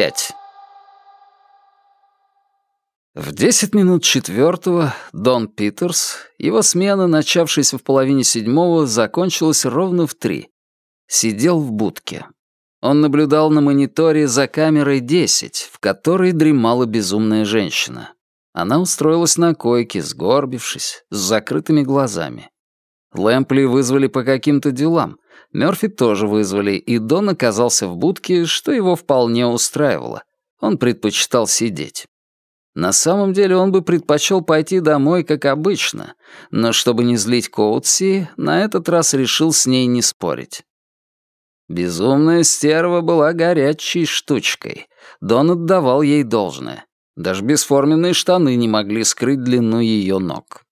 пять. В десять минут четвертого Дон Питерс, его смена, начавшаяся в половине седьмого, закончилась ровно в три. Сидел в будке. Он наблюдал на мониторе за камерой 10, в которой дремала безумная женщина. Она устроилась на койке, сгорбившись, с закрытыми глазами. Лэмпли вызвали по каким-то делам. Мёрфи тоже вызвали, и Дон оказался в будке, что его вполне устраивало. Он предпочитал сидеть. На самом деле он бы предпочел пойти домой, как обычно, но чтобы не злить Коутси, на этот раз решил с ней не спорить. Безумная стерва была горячей штучкой. Дон отдавал ей должное. Даже бесформенные штаны не могли скрыть длину ее ног.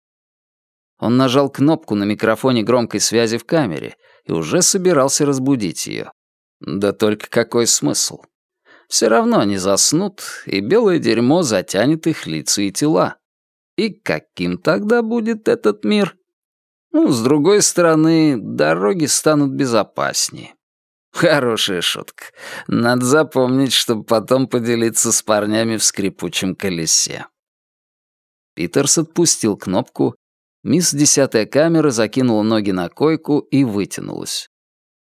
Он нажал кнопку на микрофоне громкой связи в камере и уже собирался разбудить ее. Да только какой смысл? Все равно они заснут, и белое дерьмо затянет их лица и тела. И каким тогда будет этот мир? Ну, с другой стороны, дороги станут безопаснее. Хорошая шутка. Надо запомнить, чтобы потом поделиться с парнями в скрипучем колесе. Питерс отпустил кнопку. Мисс десятая камера закинула ноги на койку и вытянулась.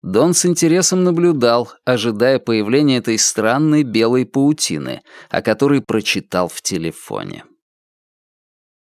Дон с интересом наблюдал, ожидая появления этой странной белой паутины, о которой прочитал в телефоне.